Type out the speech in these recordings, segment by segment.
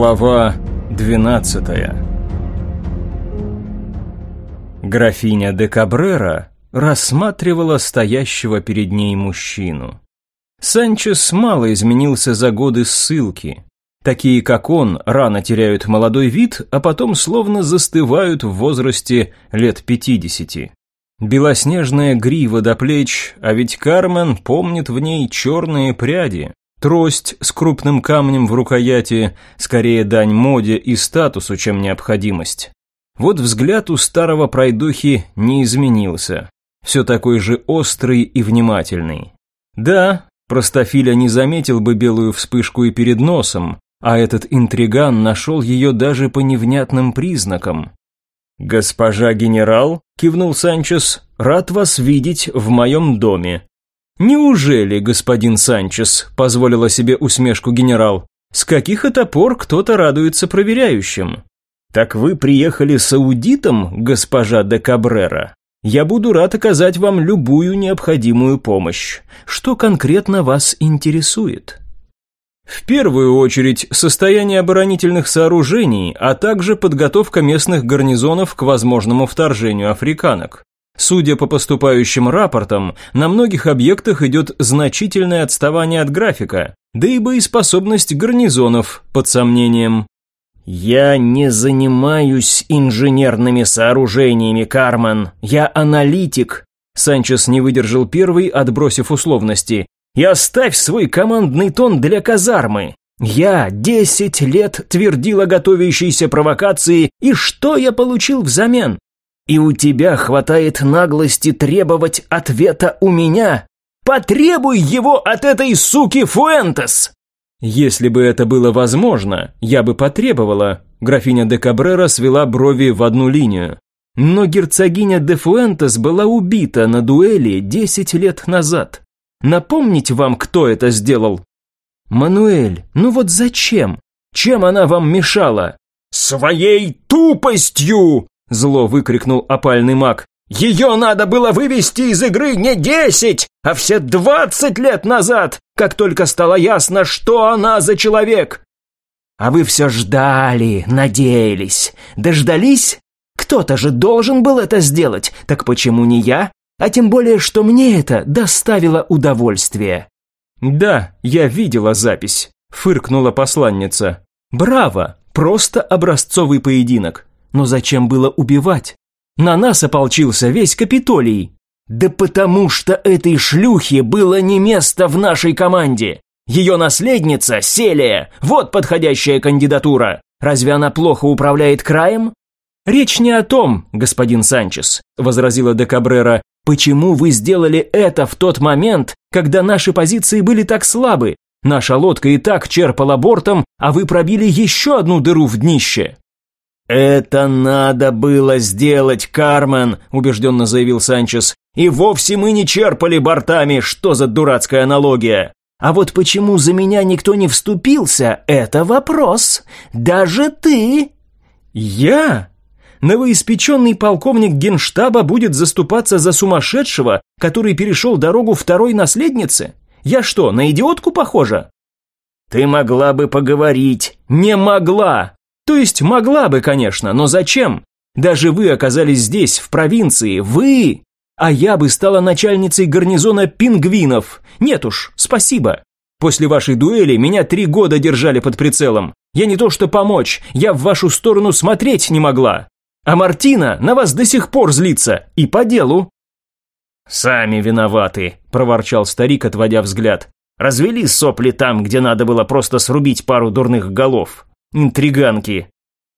Глава 12 Графиня де Кабрера рассматривала стоящего перед ней мужчину. Санчес мало изменился за годы ссылки. Такие, как он, рано теряют молодой вид, а потом словно застывают в возрасте лет пятидесяти. Белоснежная грива до плеч, а ведь Кармен помнит в ней черные пряди. Трость с крупным камнем в рукояти, скорее дань моде и статусу, чем необходимость. Вот взгляд у старого пройдухи не изменился. Все такой же острый и внимательный. Да, простофиля не заметил бы белую вспышку и перед носом, а этот интриган нашел ее даже по невнятным признакам. «Госпожа генерал», – кивнул Санчес, – «рад вас видеть в моем доме. «Неужели, господин Санчес?» – позволила себе усмешку генерал. «С каких это пор кто-то радуется проверяющим?» «Так вы приехали с аудитом, госпожа де Кабрера? Я буду рад оказать вам любую необходимую помощь. Что конкретно вас интересует?» В первую очередь, состояние оборонительных сооружений, а также подготовка местных гарнизонов к возможному вторжению африканок. Судя по поступающим рапортам, на многих объектах идет значительное отставание от графика, да и боеспособность гарнизонов под сомнением. «Я не занимаюсь инженерными сооружениями, Кармен. Я аналитик», Санчес не выдержал первый, отбросив условности. «И оставь свой командный тон для казармы. Я десять лет твердил о готовящейся провокации, и что я получил взамен? И у тебя хватает наглости требовать ответа у меня? Потребуй его от этой суки Фуэнтес!» «Если бы это было возможно, я бы потребовала», графиня де Кабрера свела брови в одну линию. Но герцогиня де Фуэнтес была убита на дуэли десять лет назад. Напомнить вам, кто это сделал? Мануэль, ну вот зачем? Чем она вам мешала? Своей тупостью! Зло выкрикнул опальный маг. «Ее надо было вывести из игры не десять, а все двадцать лет назад, как только стало ясно, что она за человек!» «А вы все ждали, надеялись. Дождались? Кто-то же должен был это сделать, так почему не я? А тем более, что мне это доставило удовольствие». «Да, я видела запись», — фыркнула посланница. «Браво! Просто образцовый поединок. Но зачем было убивать? На нас ополчился весь Капитолий. Да потому что этой шлюхе было не место в нашей команде. Ее наследница, Селия, вот подходящая кандидатура. Разве она плохо управляет краем? Речь не о том, господин Санчес, возразила де Кабрера. Почему вы сделали это в тот момент, когда наши позиции были так слабы? Наша лодка и так черпала бортом, а вы пробили еще одну дыру в днище. «Это надо было сделать, Кармен», – убежденно заявил Санчес. «И вовсе мы не черпали бортами, что за дурацкая аналогия?» «А вот почему за меня никто не вступился, это вопрос. Даже ты!» «Я?» Новоиспеченный полковник генштаба будет заступаться за сумасшедшего, который перешел дорогу второй наследнице? Я что, на идиотку похожа? Ты могла бы поговорить. Не могла. То есть могла бы, конечно, но зачем? Даже вы оказались здесь, в провинции, вы! А я бы стала начальницей гарнизона пингвинов. Нет уж, спасибо. После вашей дуэли меня три года держали под прицелом. Я не то что помочь, я в вашу сторону смотреть не могла. А Мартина на вас до сих пор злится, и по делу». «Сами виноваты», – проворчал старик, отводя взгляд. «Развели сопли там, где надо было просто срубить пару дурных голов. Интриганки.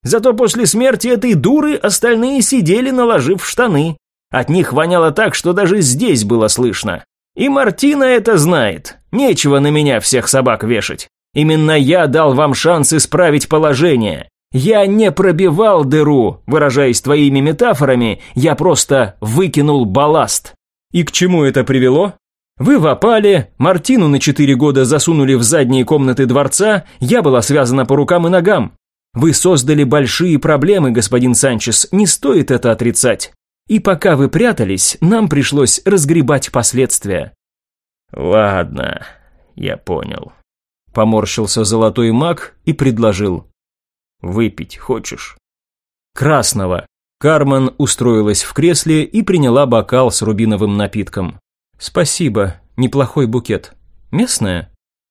Зато после смерти этой дуры остальные сидели, наложив штаны. От них воняло так, что даже здесь было слышно. И Мартина это знает. Нечего на меня всех собак вешать. Именно я дал вам шанс исправить положение. Я не пробивал дыру, выражаясь твоими метафорами, я просто выкинул балласт. И к чему это привело? Вы в опале, Мартину на четыре года засунули в задние комнаты дворца, я была связана по рукам и ногам. Вы создали большие проблемы, господин Санчес, не стоит это отрицать. И пока вы прятались, нам пришлось разгребать последствия. Ладно, я понял. Поморщился золотой маг и предложил. Выпить хочешь?» «Красного». Кармен устроилась в кресле и приняла бокал с рубиновым напитком. «Спасибо, неплохой букет. Местная?»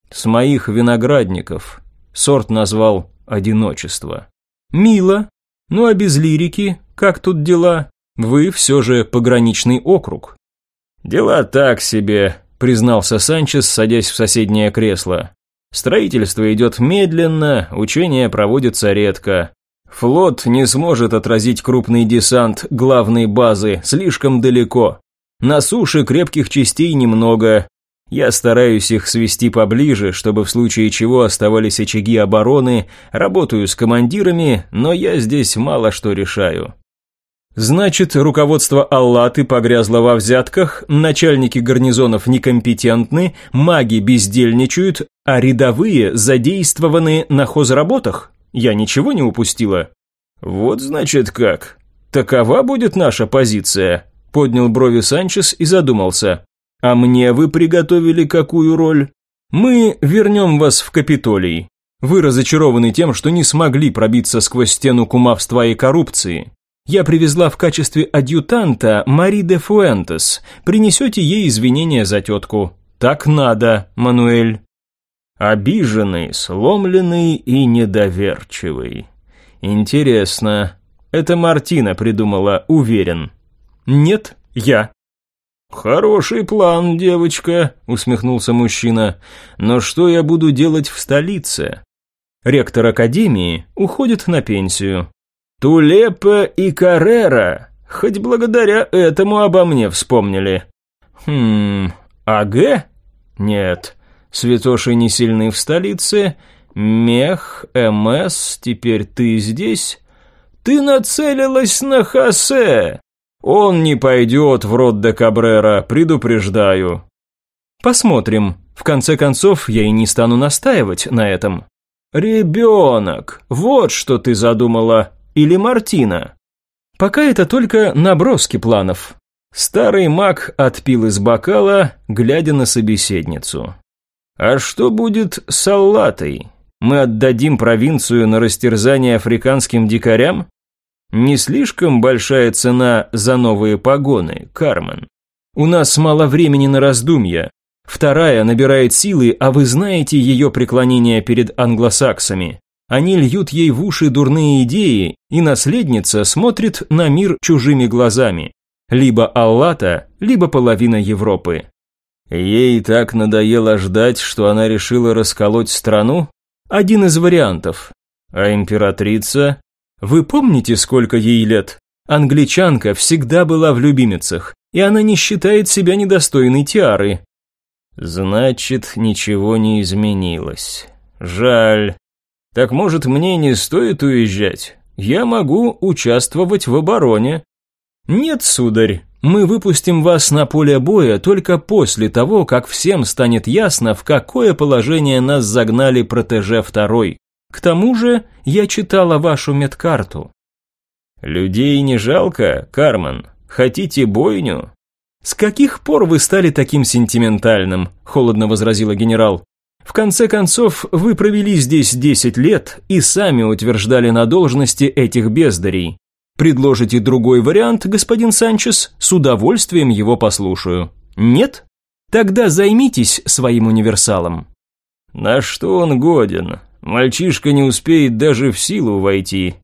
«С моих виноградников». Сорт назвал «Одиночество». «Мило. Ну а без лирики, как тут дела? Вы все же пограничный округ». «Дела так себе», признался Санчес, садясь в соседнее кресло. Строительство идет медленно, учения проводятся редко. Флот не сможет отразить крупный десант главной базы слишком далеко. На суше крепких частей немного. Я стараюсь их свести поближе, чтобы в случае чего оставались очаги обороны, работаю с командирами, но я здесь мало что решаю. Значит, руководство Аллаты погрязло во взятках, начальники гарнизонов некомпетентны, маги бездельничают, а рядовые задействованы на хозработах? Я ничего не упустила? Вот значит как. Такова будет наша позиция, поднял брови Санчес и задумался. А мне вы приготовили какую роль? Мы вернем вас в Капитолий. Вы разочарованы тем, что не смогли пробиться сквозь стену кумовства и коррупции. Я привезла в качестве адъютанта Мари де Фуэнтес. Принесете ей извинения за тетку. Так надо, Мануэль. Обиженный, сломленный и недоверчивый. Интересно, это Мартина придумала, уверен. Нет, я. «Хороший план, девочка», — усмехнулся мужчина. «Но что я буду делать в столице?» Ректор академии уходит на пенсию. Тулепа и Каррера, хоть благодаря этому обо мне вспомнили. Хм, АГ? Нет, святоши не сильны в столице. Мех, МС, теперь ты здесь? Ты нацелилась на Хосе. Он не пойдет в рот де Кабрера, предупреждаю. Посмотрим. В конце концов, я и не стану настаивать на этом. Ребенок, вот что ты задумала или Мартина? Пока это только наброски планов. Старый маг отпил из бокала, глядя на собеседницу. А что будет с Аллатой? Мы отдадим провинцию на растерзание африканским дикарям? Не слишком большая цена за новые погоны, Кармен. У нас мало времени на раздумья. Вторая набирает силы, а вы знаете ее преклонение перед англосаксами. Они льют ей в уши дурные идеи, и наследница смотрит на мир чужими глазами. Либо Аллата, либо половина Европы. Ей так надоело ждать, что она решила расколоть страну? Один из вариантов. А императрица? Вы помните, сколько ей лет? Англичанка всегда была в любимицах, и она не считает себя недостойной тиары. Значит, ничего не изменилось. Жаль. Так может мне не стоит уезжать? Я могу участвовать в обороне. Нет, сударь, мы выпустим вас на поле боя только после того, как всем станет ясно, в какое положение нас загнали протеже второй. К тому же я читала вашу медкарту. Людей не жалко, Кармен? Хотите бойню? С каких пор вы стали таким сентиментальным? Холодно возразила генерал. В конце концов, вы провели здесь 10 лет и сами утверждали на должности этих бездарей. Предложите другой вариант, господин Санчес, с удовольствием его послушаю. Нет? Тогда займитесь своим универсалом. На что он годен? Мальчишка не успеет даже в силу войти.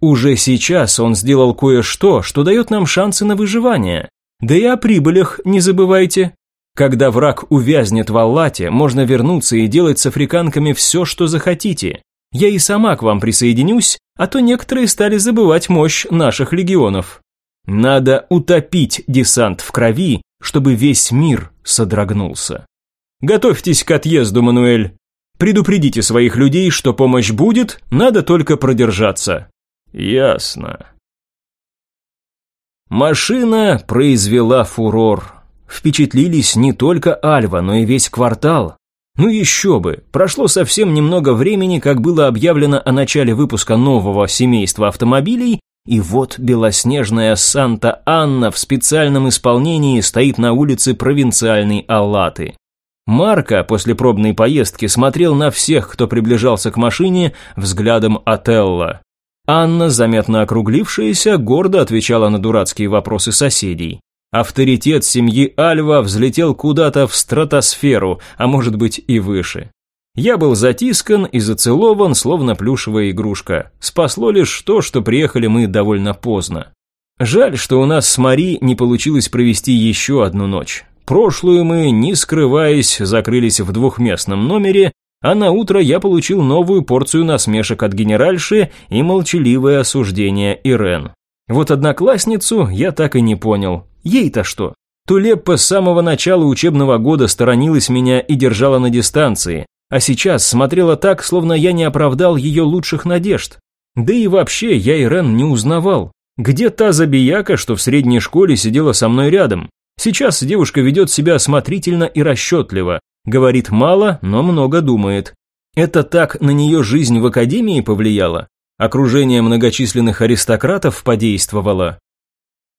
Уже сейчас он сделал кое-что, что дает нам шансы на выживание. Да и о прибылях не забывайте. Когда враг увязнет в Аллате, можно вернуться и делать с африканками все, что захотите. Я и сама к вам присоединюсь, а то некоторые стали забывать мощь наших легионов. Надо утопить десант в крови, чтобы весь мир содрогнулся. Готовьтесь к отъезду, Мануэль. Предупредите своих людей, что помощь будет, надо только продержаться. Ясно. Машина произвела фурор. Впечатлились не только Альва, но и весь квартал. Ну еще бы, прошло совсем немного времени, как было объявлено о начале выпуска нового семейства автомобилей, и вот белоснежная Санта-Анна в специальном исполнении стоит на улице провинциальной Аллаты. Марко после пробной поездки смотрел на всех, кто приближался к машине, взглядом Отелла. Анна, заметно округлившаяся, гордо отвечала на дурацкие вопросы соседей. Авторитет семьи Альва взлетел куда-то в стратосферу, а может быть и выше. Я был затискан и зацелован, словно плюшевая игрушка. Спасло лишь то, что приехали мы довольно поздно. Жаль, что у нас с Мари не получилось провести еще одну ночь. Прошлую мы, не скрываясь, закрылись в двухместном номере, а на утро я получил новую порцию насмешек от генеральши и молчаливое осуждение Ирен. Вот одноклассницу я так и не понял. Ей-то что? Тулеппа с самого начала учебного года сторонилась меня и держала на дистанции, а сейчас смотрела так, словно я не оправдал ее лучших надежд. Да и вообще я Ирен не узнавал. Где та забияка, что в средней школе сидела со мной рядом? Сейчас девушка ведет себя осмотрительно и расчетливо, говорит мало, но много думает. Это так на нее жизнь в академии повлияла? Окружение многочисленных аристократов подействовало?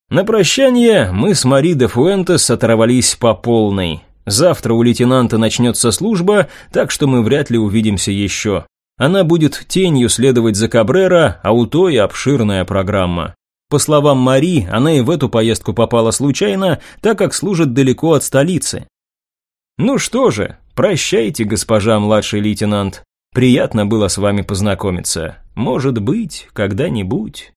На прощание мы с Мари де Фуэнтес оторвались по полной. Завтра у лейтенанта начнется служба, так что мы вряд ли увидимся еще. Она будет тенью следовать за Кабрера, а у той обширная программа. По словам Мари, она и в эту поездку попала случайно, так как служит далеко от столицы. Ну что же, прощайте, госпожа младший лейтенант. Приятно было с вами познакомиться. Может быть, когда-нибудь.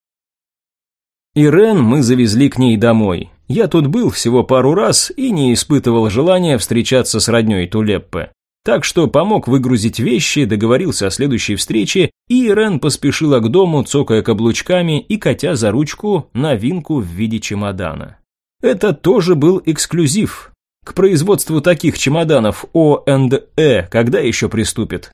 Ирен мы завезли к ней домой. Я тут был всего пару раз и не испытывал желания встречаться с роднёй Тулеппе. Так что помог выгрузить вещи, договорился о следующей встрече, и Ирен поспешила к дому, цокая каблучками и катя за ручку новинку в виде чемодана. Это тоже был эксклюзив. К производству таких чемоданов О&Э когда еще приступит?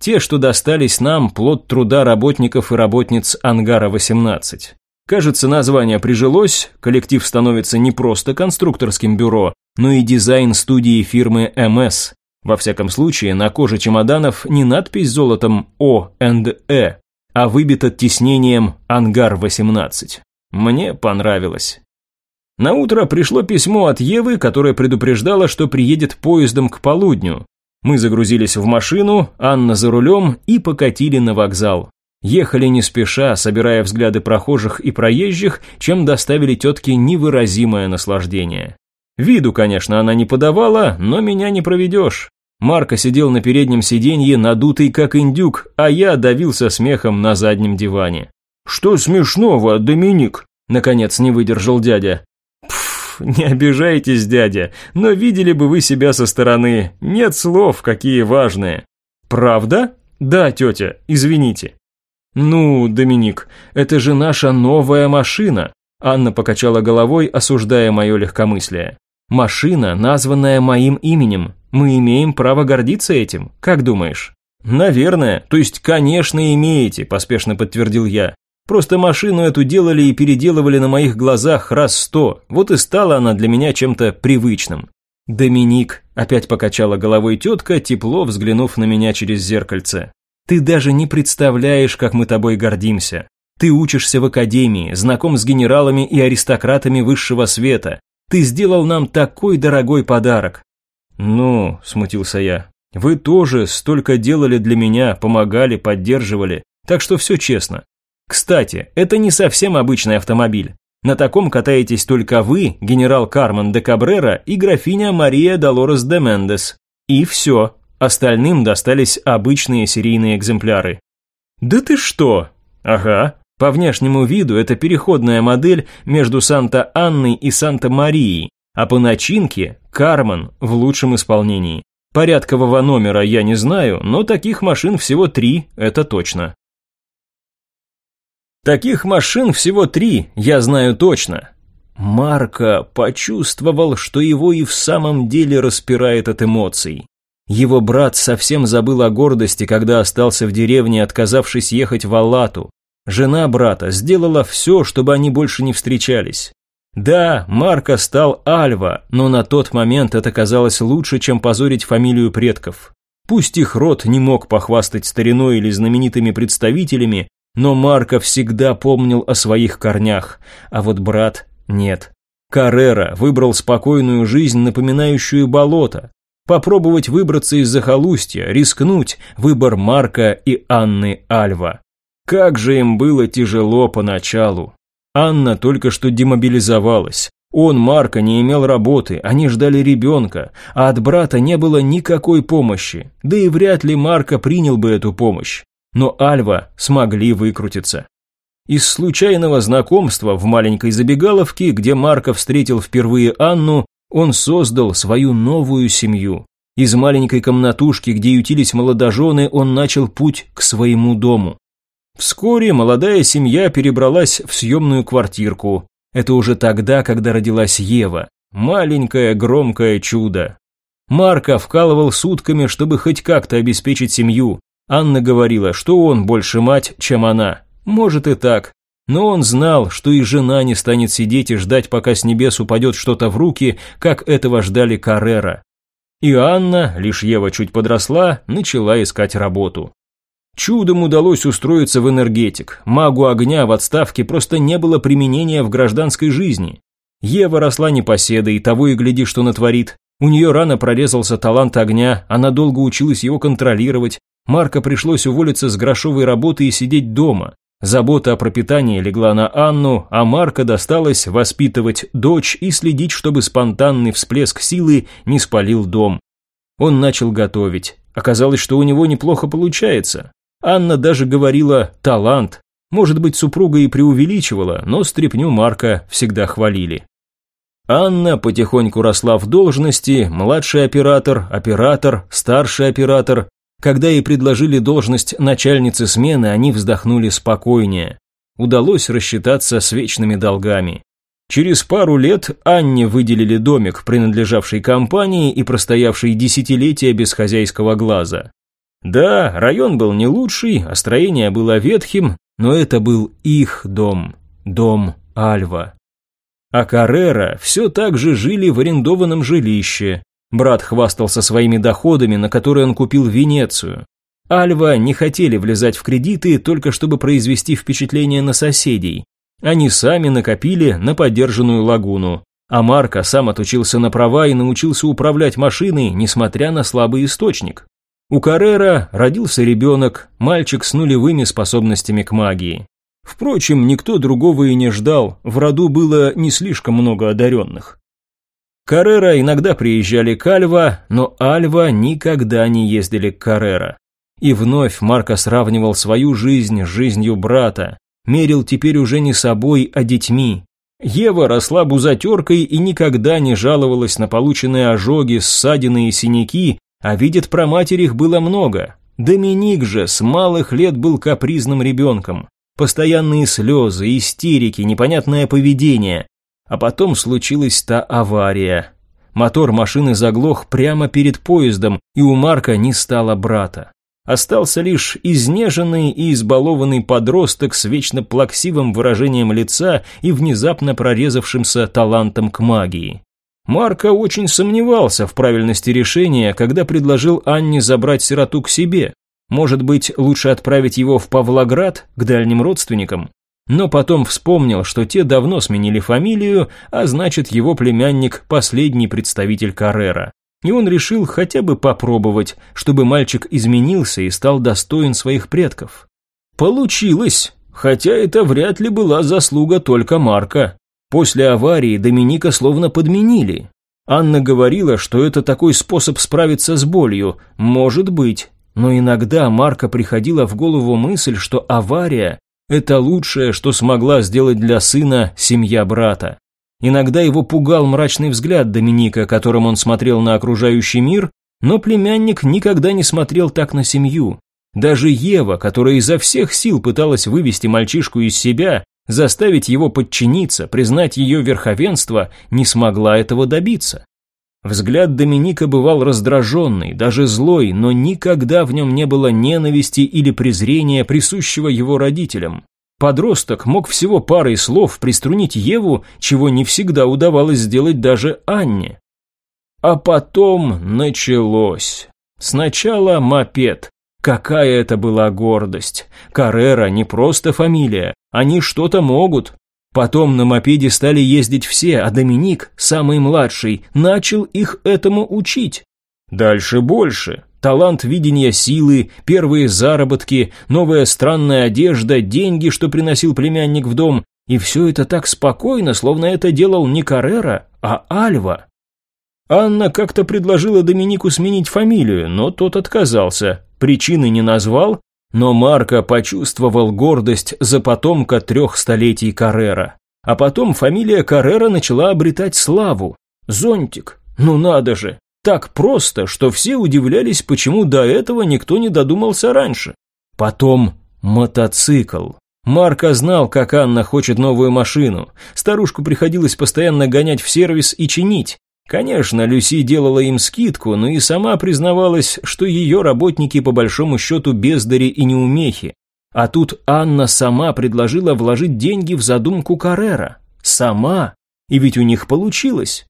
Те, что достались нам, плод труда работников и работниц Ангара-18. Кажется, название прижилось, коллектив становится не просто конструкторским бюро, но и дизайн-студией фирмы МС, во всяком случае, на коже чемоданов не надпись золотом О&Э, а выбита тиснением «Ангар-18». Мне понравилось. На утро пришло письмо от Евы, которое предупреждало, что приедет поездом к полудню. Мы загрузились в машину, Анна за рулем и покатили на вокзал. Ехали не спеша, собирая взгляды прохожих и проезжих, чем доставили тетке невыразимое наслаждение. Виду, конечно, она не подавала, но меня не проведешь. Марко сидел на переднем сиденье, надутый как индюк, а я давился смехом на заднем диване. «Что смешного, Доминик?» Наконец не выдержал дядя. «Пф, не обижайтесь, дядя, но видели бы вы себя со стороны. Нет слов, какие важные». «Правда?» «Да, тетя, извините». «Ну, Доминик, это же наша новая машина», Анна покачала головой, осуждая мое легкомыслие. «Машина, названная моим именем. Мы имеем право гордиться этим, как думаешь? Наверное, то есть, конечно, имеете, поспешно подтвердил я. Просто машину эту делали и переделывали на моих глазах раз сто, вот и стала она для меня чем-то привычным. «Доминик», – опять покачала головой тетка, тепло взглянув на меня через зеркальце. «Ты даже не представляешь, как мы тобой гордимся. Ты учишься в академии, знаком с генералами и аристократами высшего света. Ты сделал нам такой дорогой подарок. «Ну», – смутился я, – «вы тоже столько делали для меня, помогали, поддерживали, так что все честно. Кстати, это не совсем обычный автомобиль. На таком катаетесь только вы, генерал Кармен де Кабрера и графиня Мария Долорес де Мендес. И все. Остальным достались обычные серийные экземпляры. Да ты что? Ага. По внешнему виду это переходная модель между Санта-Анной и Санта-Марией, а по начинке Карман в лучшем исполнении. Порядкового номера я не знаю, но таких машин всего три, это точно. Таких машин всего три, я знаю точно. Марко почувствовал, что его и в самом деле распирает от эмоций. Его брат совсем забыл о гордости, когда остался в деревне, отказавшись ехать в Аллату. Жена брата сделала все, чтобы они больше не встречались. Да, Марко стал Альва, но на тот момент это казалось лучше, чем позорить фамилию предков. Пусть их род не мог похвастать стариной или знаменитыми представителями, но Марко всегда помнил о своих корнях, а вот брат нет. Каррера выбрал спокойную жизнь, напоминающую болото. Попробовать выбраться из захолустья, рискнуть, выбор Марка и Анны Альва. Как же им было тяжело поначалу. Анна только что демобилизовалась. Он, Марка, не имел работы, они ждали ребенка, а от брата не было никакой помощи, да и вряд ли Марка принял бы эту помощь. Но Альва смогли выкрутиться. Из случайного знакомства в маленькой забегаловке, где Марко встретил впервые Анну, он создал свою новую семью. Из маленькой комнатушки, где ютились молодожены, он начал путь к своему дому. Вскоре молодая семья перебралась в съемную квартирку. Это уже тогда, когда родилась Ева. Маленькое громкое чудо. Марко вкалывал сутками, чтобы хоть как-то обеспечить семью. Анна говорила, что он больше мать, чем она. Может и так. Но он знал, что и жена не станет сидеть и ждать, пока с небес упадет что-то в руки, как этого ждали Каррера. И Анна, лишь Ева чуть подросла, начала искать работу. Чудом удалось устроиться в энергетик. Магу огня в отставке просто не было применения в гражданской жизни. Ева росла непоседой, того и гляди, что натворит. У нее рано прорезался талант огня, она долго училась его контролировать. Марка пришлось уволиться с грошовой работы и сидеть дома. Забота о пропитании легла на Анну, а Марка досталось воспитывать дочь и следить, чтобы спонтанный всплеск силы не спалил дом. Он начал готовить. Оказалось, что у него неплохо получается. Анна даже говорила «талант». Может быть, супруга и преувеличивала, но стряпню Марка всегда хвалили. Анна потихоньку росла в должности, младший оператор, оператор, старший оператор, когда ей предложили должность начальницы смены, они вздохнули спокойнее. Удалось рассчитаться с вечными долгами. Через пару лет Анне выделили домик, принадлежавший компании и простоявший десятилетия без хозяйского глаза. Да, район был не лучший, а строение было ветхим, но это был их дом, дом Альва. А Каррера все так же жили в арендованном жилище, Брат хвастался своими доходами, на которые он купил Венецию. Альва не хотели влезать в кредиты, только чтобы произвести впечатление на соседей. Они сами накопили на поддержанную лагуну. А Марко сам отучился на права и научился управлять машиной, несмотря на слабый источник. У Каррера родился ребенок, мальчик с нулевыми способностями к магии. Впрочем, никто другого и не ждал, в роду было не слишком много одаренных. Каррера иногда приезжали к Альва, но Альва никогда не ездили к Каррера. И вновь Марко сравнивал свою жизнь с жизнью брата, мерил теперь уже не собой, а детьми. Ева росла бузатеркой и никогда не жаловалась на полученные ожоги, ссадины и синяки, а видит про матерь их было много. Доминик же с малых лет был капризным ребенком. Постоянные слезы, истерики, непонятное поведение. А потом случилась та авария. Мотор машины заглох прямо перед поездом, и у Марка не стало брата. Остался лишь изнеженный и избалованный подросток с вечно плаксивым выражением лица и внезапно прорезавшимся талантом к магии. Марко очень сомневался в правильности решения, когда предложил Анне забрать сироту к себе. Может быть, лучше отправить его в Павлоград, к дальним родственникам? но потом вспомнил, что те давно сменили фамилию, а значит его племянник – последний представитель Каррера. И он решил хотя бы попробовать, чтобы мальчик изменился и стал достоин своих предков. Получилось, хотя это вряд ли была заслуга только Марка. После аварии Доминика словно подменили. Анна говорила, что это такой способ справиться с болью, может быть, но иногда Марка приходила в голову мысль, что авария это лучшее, что смогла сделать для сына семья брата. Иногда его пугал мрачный взгляд Доминика, которым он смотрел на окружающий мир, но племянник никогда не смотрел так на семью. Даже Ева, которая изо всех сил пыталась вывести мальчишку из себя, заставить его подчиниться, признать ее верховенство, не смогла этого добиться. Взгляд Доминика бывал раздраженный, даже злой, но никогда в нем не было ненависти или презрения, присущего его родителям. Подросток мог всего парой слов приструнить Еву, чего не всегда удавалось сделать даже Анне. А потом началось. Сначала мопед. Какая это была гордость. Каррера не просто фамилия, они что-то могут. Потом на мопеде стали ездить все, а Доминик, самый младший, начал их этому учить. Дальше больше. Талант видения силы, первые заработки, новая странная одежда, деньги, что приносил племянник в дом. И все это так спокойно, словно это делал не Каррера, а Альва. Анна как-то предложила Доминику сменить фамилию, но тот отказался. Причины не назвал, но Марко почувствовал гордость за потомка трех столетий Каррера. А потом фамилия Каррера начала обретать славу. Зонтик. Ну надо же. Так просто, что все удивлялись, почему до этого никто не додумался раньше. Потом мотоцикл. Марко знал, как Анна хочет новую машину. Старушку приходилось постоянно гонять в сервис и чинить. Конечно, Люси делала им скидку, но и сама признавалась, что ее работники по большому счету бездари и неумехи. А тут Анна сама предложила вложить деньги в задумку Каррера. Сама. И ведь у них получилось.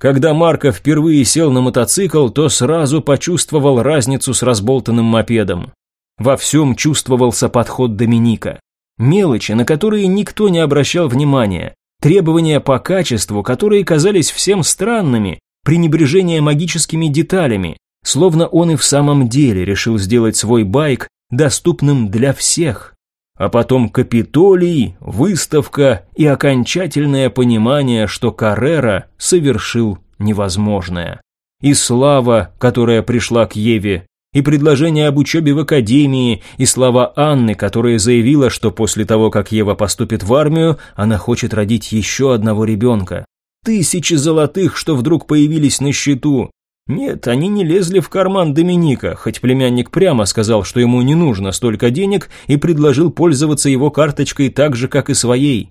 Когда Марко впервые сел на мотоцикл, то сразу почувствовал разницу с разболтанным мопедом. Во всем чувствовался подход Доминика. Мелочи, на которые никто не обращал внимания, требования по качеству, которые казались всем странными, пренебрежение магическими деталями, словно он и в самом деле решил сделать свой байк доступным для всех. А потом Капитолий, выставка и окончательное понимание, что Каррера совершил невозможное. И слава, которая пришла к Еве, и предложение об учебе в академии, и слова Анны, которая заявила, что после того, как Ева поступит в армию, она хочет родить еще одного ребенка. Тысячи золотых, что вдруг появились на счету. Нет, они не лезли в карман Доминика, хоть племянник прямо сказал, что ему не нужно столько денег и предложил пользоваться его карточкой так же, как и своей.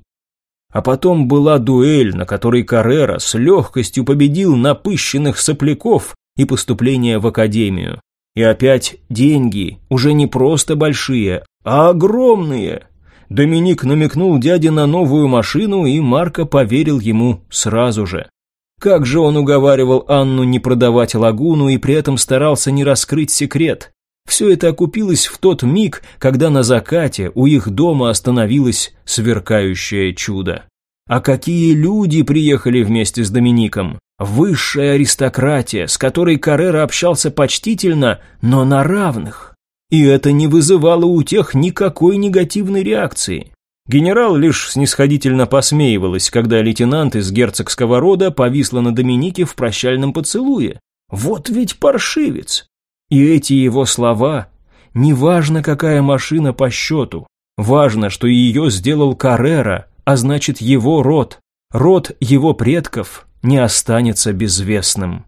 А потом была дуэль, на которой Каррера с легкостью победил напыщенных сопляков и поступление в академию. И опять деньги, уже не просто большие, а огромные. Доминик намекнул дяде на новую машину, и Марко поверил ему сразу же. Как же он уговаривал Анну не продавать лагуну и при этом старался не раскрыть секрет. Все это окупилось в тот миг, когда на закате у их дома остановилось сверкающее чудо. А какие люди приехали вместе с Домиником? Высшая аристократия, с которой Каррера общался почтительно, но на равных. И это не вызывало у тех никакой негативной реакции. Генерал лишь снисходительно посмеивалась, когда лейтенант из герцогского рода повисла на Доминике в прощальном поцелуе. Вот ведь паршивец! И эти его слова, неважно какая машина по счету, важно, что ее сделал Каррера, а значит его род, род его предков, не останется безвестным.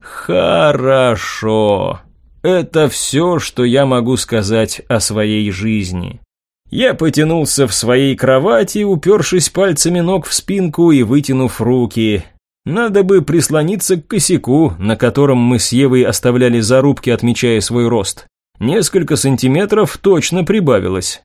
Хорошо. Это все, что я могу сказать о своей жизни. Я потянулся в своей кровати, упершись пальцами ног в спинку и вытянув руки. Надо бы прислониться к косяку, на котором мы с Евой оставляли зарубки, отмечая свой рост. Несколько сантиметров точно прибавилось.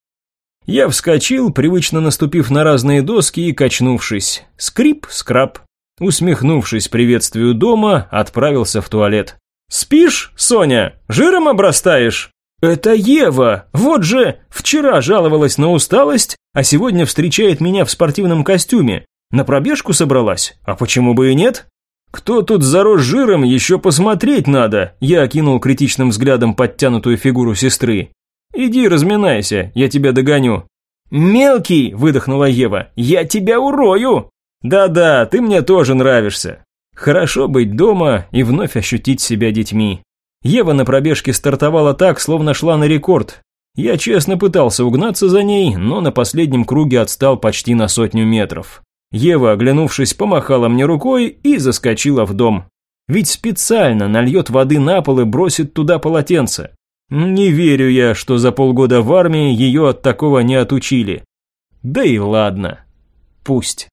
Я вскочил, привычно наступив на разные доски и качнувшись. Скрип-скраб. Усмехнувшись приветствию дома, отправился в туалет. «Спишь, Соня? Жиром обрастаешь?» «Это Ева! Вот же! Вчера жаловалась на усталость, а сегодня встречает меня в спортивном костюме. На пробежку собралась? А почему бы и нет?» «Кто тут зарос жиром, еще посмотреть надо!» Я окинул критичным взглядом подтянутую фигуру сестры. «Иди разминайся, я тебя догоню». «Мелкий!» – выдохнула Ева. «Я тебя урою!» «Да-да, ты мне тоже нравишься». Хорошо быть дома и вновь ощутить себя детьми. Ева на пробежке стартовала так, словно шла на рекорд. Я честно пытался угнаться за ней, но на последнем круге отстал почти на сотню метров. Ева, оглянувшись, помахала мне рукой и заскочила в дом. Ведь специально нальет воды на пол и бросит туда полотенце. Не верю я, что за полгода в армии ее от такого не отучили. Да и ладно. Пусть.